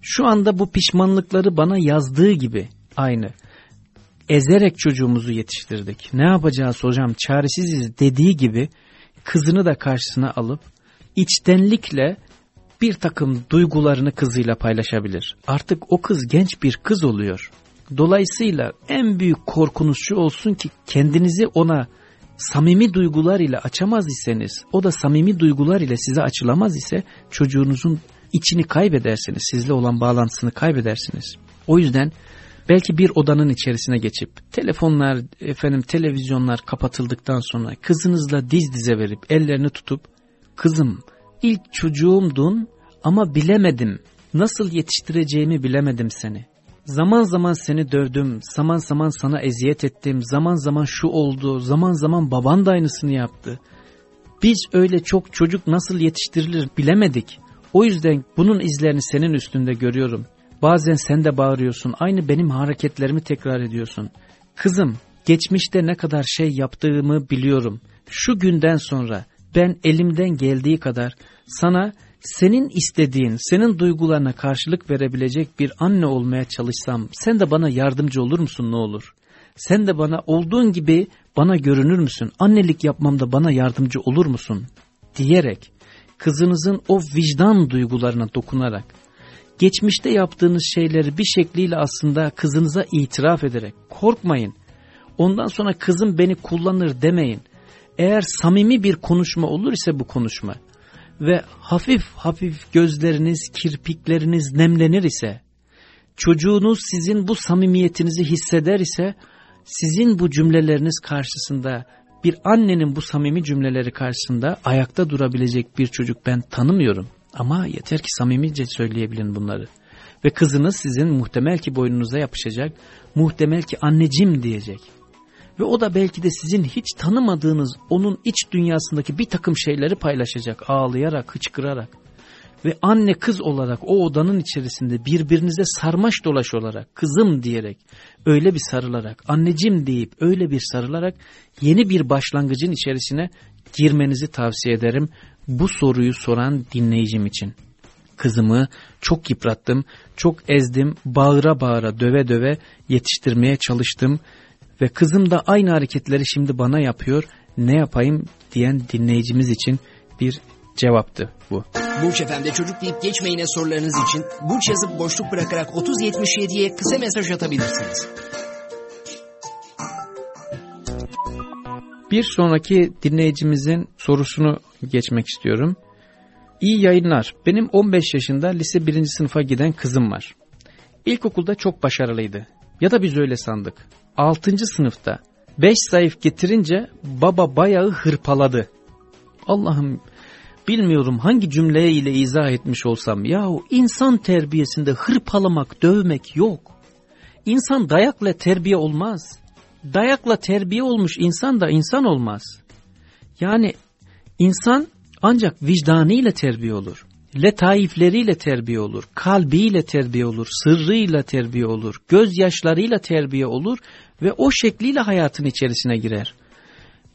şu anda bu pişmanlıkları bana yazdığı gibi aynı, ezerek çocuğumuzu yetiştirdik. Ne yapacağız hocam çaresiziz dediği gibi kızını da karşısına alıp içtenlikle bir takım duygularını kızıyla paylaşabilir. Artık o kız genç bir kız oluyor. Dolayısıyla en büyük korkunuz şu olsun ki kendinizi ona samimi duygular ile açamaz iseniz, o da samimi duygular ile size açılamaz ise çocuğunuzun içini kaybedersiniz, sizle olan bağlantısını kaybedersiniz. O yüzden belki bir odanın içerisine geçip telefonlar, efendim televizyonlar kapatıldıktan sonra kızınızla diz dize verip ellerini tutup kızım ilk çocuğumdun ama bilemedim, nasıl yetiştireceğimi bilemedim seni. Zaman zaman seni dövdüm, zaman zaman sana eziyet ettim, zaman zaman şu oldu, zaman zaman baban da aynısını yaptı. Biz öyle çok çocuk nasıl yetiştirilir bilemedik. O yüzden bunun izlerini senin üstünde görüyorum. Bazen sen de bağırıyorsun, aynı benim hareketlerimi tekrar ediyorsun. Kızım, geçmişte ne kadar şey yaptığımı biliyorum. Şu günden sonra ben elimden geldiği kadar sana senin istediğin, senin duygularına karşılık verebilecek bir anne olmaya çalışsam sen de bana yardımcı olur musun ne olur? Sen de bana olduğun gibi bana görünür müsün? Annelik yapmamda bana yardımcı olur musun? Diyerek kızınızın o vicdan duygularına dokunarak geçmişte yaptığınız şeyleri bir şekliyle aslında kızınıza itiraf ederek korkmayın. Ondan sonra kızım beni kullanır demeyin. Eğer samimi bir konuşma olur ise bu konuşma ve hafif hafif gözleriniz, kirpikleriniz nemlenir ise, çocuğunuz sizin bu samimiyetinizi hisseder ise, sizin bu cümleleriniz karşısında, bir annenin bu samimi cümleleri karşısında ayakta durabilecek bir çocuk ben tanımıyorum. Ama yeter ki samimice söyleyebilin bunları. Ve kızınız sizin muhtemel ki boynunuza yapışacak, muhtemel ki anneciğim diyecek. Ve o da belki de sizin hiç tanımadığınız onun iç dünyasındaki bir takım şeyleri paylaşacak ağlayarak, hıçkırarak. Ve anne kız olarak o odanın içerisinde birbirinize sarmaş dolaş olarak kızım diyerek öyle bir sarılarak anneciğim deyip öyle bir sarılarak yeni bir başlangıcın içerisine girmenizi tavsiye ederim bu soruyu soran dinleyicim için. Kızımı çok yıprattım, çok ezdim, bağıra bağıra, döve döve yetiştirmeye çalıştım ve kızım da aynı hareketleri şimdi bana yapıyor. Ne yapayım diyen dinleyicimiz için bir cevaptı bu. Burç FM'de çocuk deyip geçmeyine sorularınız için Burç yazıp boşluk bırakarak 3077'ye kısa mesaj atabilirsiniz. Bir sonraki dinleyicimizin sorusunu geçmek istiyorum. İyi yayınlar. Benim 15 yaşında lise 1. sınıfa giden kızım var. İlkokulda çok başarılıydı. Ya da biz öyle sandık. 6. sınıfta 5 zayıf getirince baba bayağı hırpaladı. Allah'ım bilmiyorum hangi cümleye ile izah etmiş olsam yahu insan terbiyesinde hırpalamak, dövmek yok. İnsan dayakla terbiye olmaz. Dayakla terbiye olmuş insan da insan olmaz. Yani insan ancak vicdanıyla terbiye olur letaifleriyle terbiye olur, kalbiyle terbiye olur, sırrıyla terbiye olur, gözyaşlarıyla terbiye olur ve o şekliyle hayatın içerisine girer.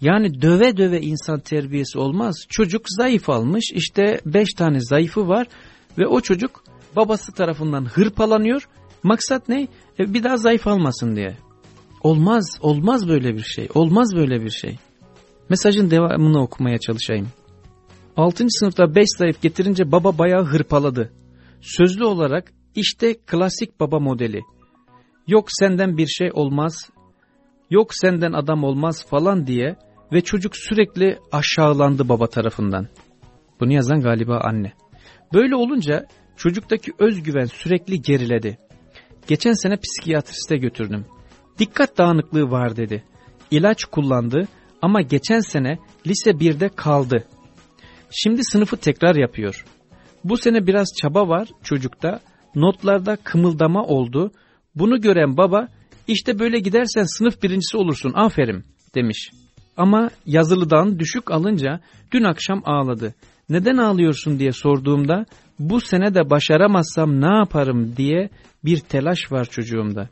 Yani döve döve insan terbiyesi olmaz. Çocuk zayıf almış işte beş tane zayıfı var ve o çocuk babası tarafından hırpalanıyor. Maksat ne? E, bir daha zayıf almasın diye. Olmaz, olmaz böyle bir şey. Olmaz böyle bir şey. Mesajın devamını okumaya çalışayım. 6. sınıfta 5 zayıf getirince baba bayağı hırpaladı. Sözlü olarak işte klasik baba modeli. Yok senden bir şey olmaz, yok senden adam olmaz falan diye ve çocuk sürekli aşağılandı baba tarafından. Bunu yazan galiba anne. Böyle olunca çocuktaki özgüven sürekli geriledi. Geçen sene psikiyatriste götürdüm. Dikkat dağınıklığı var dedi. İlaç kullandı ama geçen sene lise 1'de kaldı. Şimdi sınıfı tekrar yapıyor. Bu sene biraz çaba var çocukta. Notlarda kımıldama oldu. Bunu gören baba işte böyle gidersen sınıf birincisi olursun aferin demiş. Ama yazılıdan düşük alınca dün akşam ağladı. Neden ağlıyorsun diye sorduğumda bu sene de başaramazsam ne yaparım diye bir telaş var çocuğumda.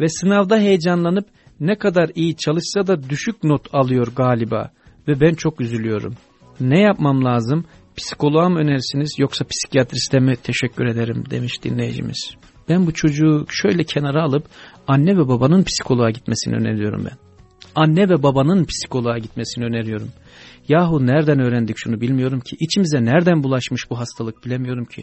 Ve sınavda heyecanlanıp ne kadar iyi çalışsa da düşük not alıyor galiba ve ben çok üzülüyorum.'' Ne yapmam lazım? Psikoloğa mı önerirsiniz yoksa psikiyatriste mi teşekkür ederim demiş dinleyicimiz. Ben bu çocuğu şöyle kenara alıp anne ve babanın psikoloğa gitmesini öneriyorum ben. Anne ve babanın psikoloğa gitmesini öneriyorum. Yahu nereden öğrendik şunu bilmiyorum ki. İçimize nereden bulaşmış bu hastalık bilemiyorum ki.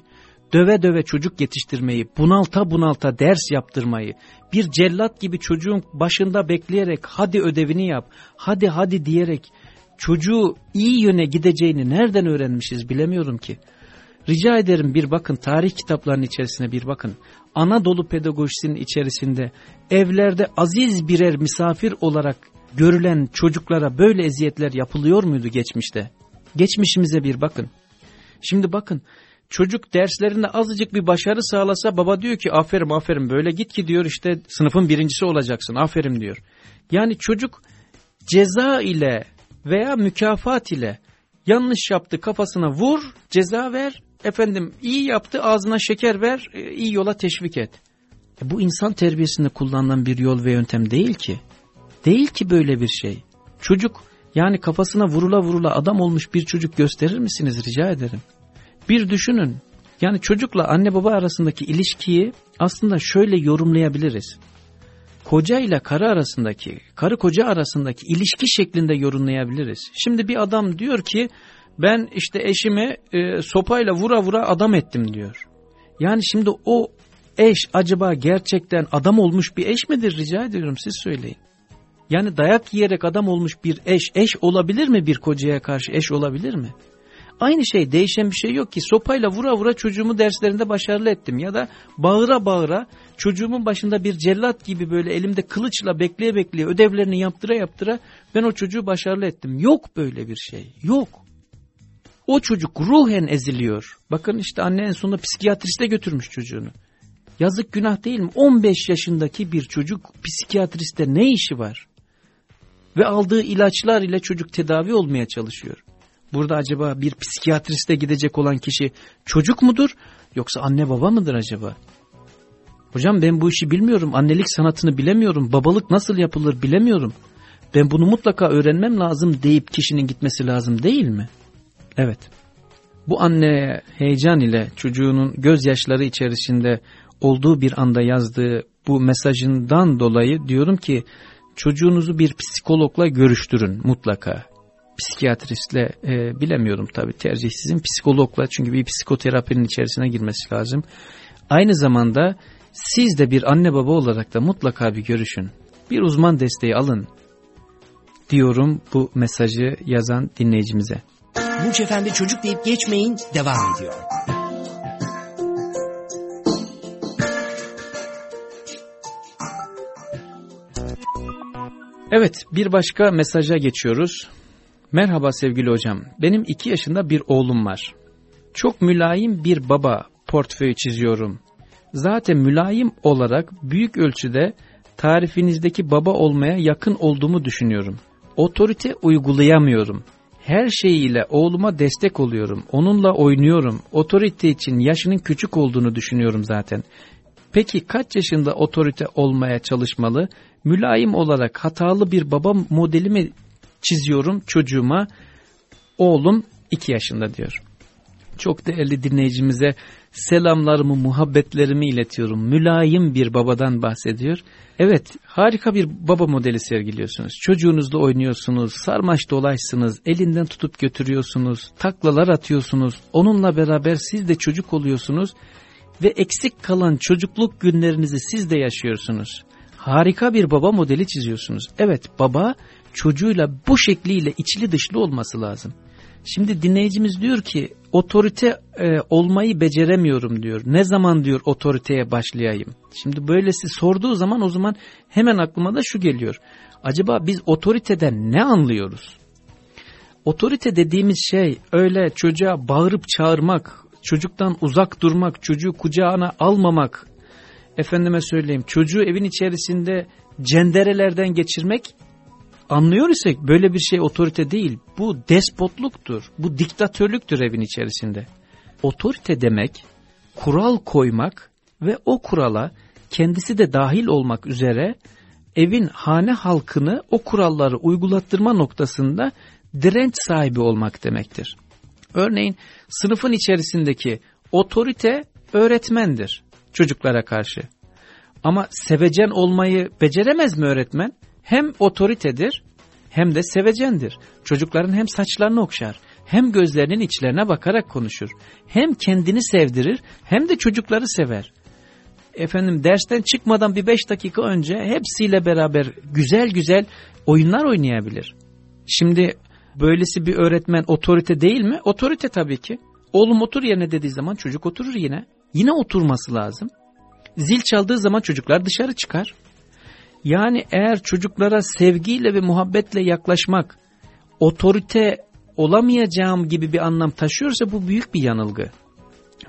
Döve döve çocuk yetiştirmeyi, bunalta bunalta ders yaptırmayı, bir cellat gibi çocuğun başında bekleyerek hadi ödevini yap, hadi hadi diyerek çocuğu iyi yöne gideceğini nereden öğrenmişiz bilemiyorum ki. Rica ederim bir bakın tarih kitaplarının içerisine bir bakın. Anadolu pedagojisinin içerisinde evlerde aziz birer misafir olarak görülen çocuklara böyle eziyetler yapılıyor muydu geçmişte? Geçmişimize bir bakın. Şimdi bakın çocuk derslerinde azıcık bir başarı sağlasa baba diyor ki aferin aferin böyle git ki diyor işte sınıfın birincisi olacaksın aferin diyor. Yani çocuk ceza ile veya mükafat ile yanlış yaptı kafasına vur, ceza ver, efendim iyi yaptı ağzına şeker ver, e, iyi yola teşvik et. E bu insan terbiyesinde kullanılan bir yol ve yöntem değil ki. Değil ki böyle bir şey. Çocuk yani kafasına vurula vurula adam olmuş bir çocuk gösterir misiniz rica ederim. Bir düşünün. Yani çocukla anne baba arasındaki ilişkiyi aslında şöyle yorumlayabiliriz. Koca ile karı arasındaki, karı koca arasındaki ilişki şeklinde yorumlayabiliriz. Şimdi bir adam diyor ki ben işte eşimi e, sopayla vura vura adam ettim diyor. Yani şimdi o eş acaba gerçekten adam olmuş bir eş midir rica ediyorum siz söyleyin. Yani dayak yiyerek adam olmuş bir eş, eş olabilir mi bir kocaya karşı eş olabilir mi? Aynı şey değişen bir şey yok ki sopayla vura vura çocuğumu derslerinde başarılı ettim ya da bağıra bağıra çocuğumun başında bir cellat gibi böyle elimde kılıçla bekleye bekleye ödevlerini yaptıra yaptıra ben o çocuğu başarılı ettim. Yok böyle bir şey yok. O çocuk ruhen eziliyor. Bakın işte anne en sonunda psikiyatriste götürmüş çocuğunu. Yazık günah değil mi? 15 yaşındaki bir çocuk psikiyatriste ne işi var? Ve aldığı ilaçlar ile çocuk tedavi olmaya çalışıyor. Burada acaba bir psikiyatriste gidecek olan kişi çocuk mudur yoksa anne baba mıdır acaba? Hocam ben bu işi bilmiyorum, annelik sanatını bilemiyorum, babalık nasıl yapılır bilemiyorum. Ben bunu mutlaka öğrenmem lazım deyip kişinin gitmesi lazım değil mi? Evet. Bu anne heyecan ile çocuğunun gözyaşları içerisinde olduğu bir anda yazdığı bu mesajından dolayı diyorum ki çocuğunuzu bir psikologla görüştürün mutlaka psikiyatristle e, bilemiyorum tabi tercih sizin psikologla çünkü bir psikoterapinin içerisine girmesi lazım. Aynı zamanda siz de bir anne baba olarak da mutlaka bir görüşün. Bir uzman desteği alın diyorum bu mesajı yazan dinleyicimize. Burç Efendi çocuk deyip geçmeyin devam ediyor. Evet bir başka mesaja geçiyoruz. Merhaba sevgili hocam. Benim iki yaşında bir oğlum var. Çok mülayim bir baba portföyü çiziyorum. Zaten mülayim olarak büyük ölçüde tarifinizdeki baba olmaya yakın olduğumu düşünüyorum. Otorite uygulayamıyorum. Her şeyiyle oğluma destek oluyorum. Onunla oynuyorum. Otorite için yaşının küçük olduğunu düşünüyorum zaten. Peki kaç yaşında otorite olmaya çalışmalı? Mülayim olarak hatalı bir baba modeli mi çiziyorum çocuğuma. Oğlum 2 yaşında diyor. Çok değerli dinleyicimize selamlarımı, muhabbetlerimi iletiyorum. Mülayim bir babadan bahsediyor. Evet, harika bir baba modeli sergiliyorsunuz. Çocuğunuzla oynuyorsunuz, sarmaş dolaysınız, elinden tutup götürüyorsunuz, taklalar atıyorsunuz. Onunla beraber siz de çocuk oluyorsunuz ve eksik kalan çocukluk günlerinizi siz de yaşıyorsunuz. Harika bir baba modeli çiziyorsunuz. Evet, baba çocuğuyla bu şekliyle içli dışlı olması lazım. Şimdi dinleyicimiz diyor ki otorite e, olmayı beceremiyorum diyor. Ne zaman diyor otoriteye başlayayım? Şimdi böylesi sorduğu zaman o zaman hemen aklıma da şu geliyor. Acaba biz otoriteden ne anlıyoruz? Otorite dediğimiz şey öyle çocuğa bağırıp çağırmak, çocuktan uzak durmak, çocuğu kucağına almamak, efendime söyleyeyim çocuğu evin içerisinde cenderelerden geçirmek anlıyor isek böyle bir şey otorite değil. Bu despotluktur. Bu diktatörlüktür evin içerisinde. Otorite demek kural koymak ve o kurala kendisi de dahil olmak üzere evin hane halkını o kuralları uygulattırma noktasında direnç sahibi olmak demektir. Örneğin sınıfın içerisindeki otorite öğretmendir çocuklara karşı. Ama sevecen olmayı beceremez mi öğretmen? Hem otoritedir hem de sevecendir. Çocukların hem saçlarını okşar hem gözlerinin içlerine bakarak konuşur. Hem kendini sevdirir hem de çocukları sever. Efendim dersten çıkmadan bir beş dakika önce hepsiyle beraber güzel güzel oyunlar oynayabilir. Şimdi böylesi bir öğretmen otorite değil mi? Otorite tabii ki. Oğlum otur yerine dediği zaman çocuk oturur yine. Yine oturması lazım. Zil çaldığı zaman çocuklar dışarı çıkar. Yani eğer çocuklara sevgiyle ve muhabbetle yaklaşmak, otorite olamayacağım gibi bir anlam taşıyorsa bu büyük bir yanılgı.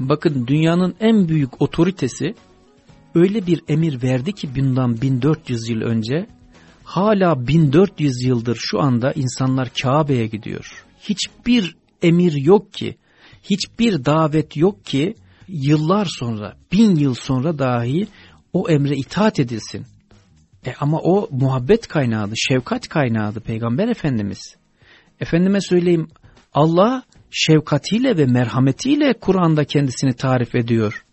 Bakın dünyanın en büyük otoritesi öyle bir emir verdi ki bundan 1400 yıl önce hala 1400 yıldır şu anda insanlar Kabe'ye gidiyor. Hiçbir emir yok ki, hiçbir davet yok ki yıllar sonra, bin yıl sonra dahi o emre itaat edilsin. E ama o muhabbet kaynağıydı, şefkat kaynağıydı Peygamber Efendimiz. Efendime söyleyeyim Allah şefkatiyle ve merhametiyle Kur'an'da kendisini tarif ediyor.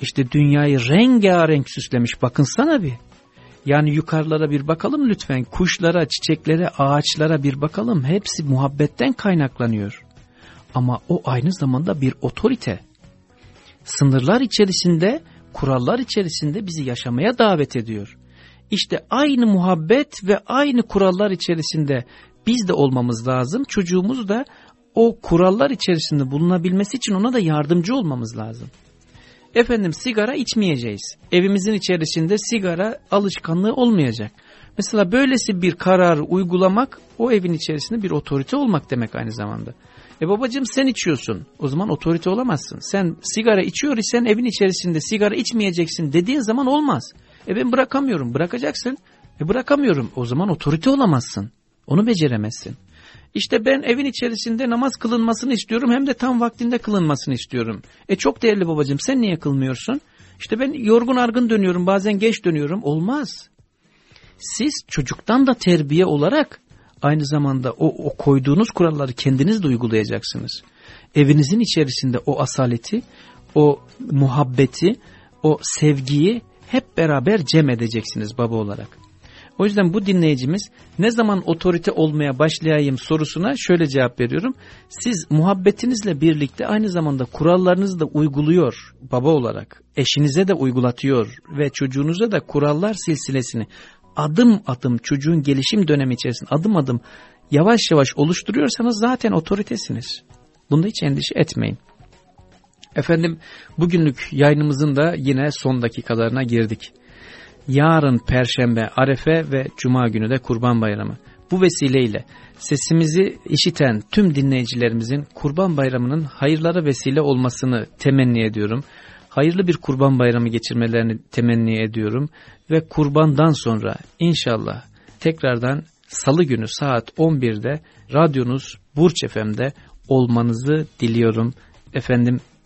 İşte dünyayı rengarenk süslemiş bakın sana bir. Yani yukarılara bir bakalım lütfen. Kuşlara, çiçeklere, ağaçlara bir bakalım. Hepsi muhabbetten kaynaklanıyor. Ama o aynı zamanda bir otorite. Sınırlar içerisinde, kurallar içerisinde bizi yaşamaya davet ediyor. İşte aynı muhabbet ve aynı kurallar içerisinde biz de olmamız lazım. Çocuğumuz da o kurallar içerisinde bulunabilmesi için ona da yardımcı olmamız lazım. Efendim sigara içmeyeceğiz. Evimizin içerisinde sigara alışkanlığı olmayacak. Mesela böylesi bir kararı uygulamak o evin içerisinde bir otorite olmak demek aynı zamanda. E babacığım sen içiyorsun. O zaman otorite olamazsın. Sen sigara içiyor isen evin içerisinde sigara içmeyeceksin dediğin zaman olmaz. E ben bırakamıyorum. Bırakacaksın. E bırakamıyorum. O zaman otorite olamazsın. Onu beceremezsin. İşte ben evin içerisinde namaz kılınmasını istiyorum hem de tam vaktinde kılınmasını istiyorum. E çok değerli babacığım sen niye kılmıyorsun? İşte ben yorgun argın dönüyorum bazen geç dönüyorum. Olmaz. Siz çocuktan da terbiye olarak aynı zamanda o, o koyduğunuz kuralları kendiniz de uygulayacaksınız. Evinizin içerisinde o asaleti, o muhabbeti, o sevgiyi hep beraber cem edeceksiniz baba olarak. O yüzden bu dinleyicimiz ne zaman otorite olmaya başlayayım sorusuna şöyle cevap veriyorum. Siz muhabbetinizle birlikte aynı zamanda kurallarınızı da uyguluyor baba olarak. Eşinize de uygulatıyor ve çocuğunuza da kurallar silsilesini adım adım çocuğun gelişim dönemi içerisinde adım adım yavaş yavaş oluşturuyorsanız zaten otoritesiniz. Bunda hiç endişe etmeyin. Efendim bugünlük yayınımızın da yine son dakikalarına girdik. Yarın Perşembe, Arefe ve Cuma günü de Kurban Bayramı. Bu vesileyle sesimizi işiten tüm dinleyicilerimizin Kurban Bayramı'nın hayırlara vesile olmasını temenni ediyorum. Hayırlı bir Kurban Bayramı geçirmelerini temenni ediyorum. Ve kurbandan sonra inşallah tekrardan salı günü saat 11'de radyonuz Burç FM'de olmanızı diliyorum. Efendim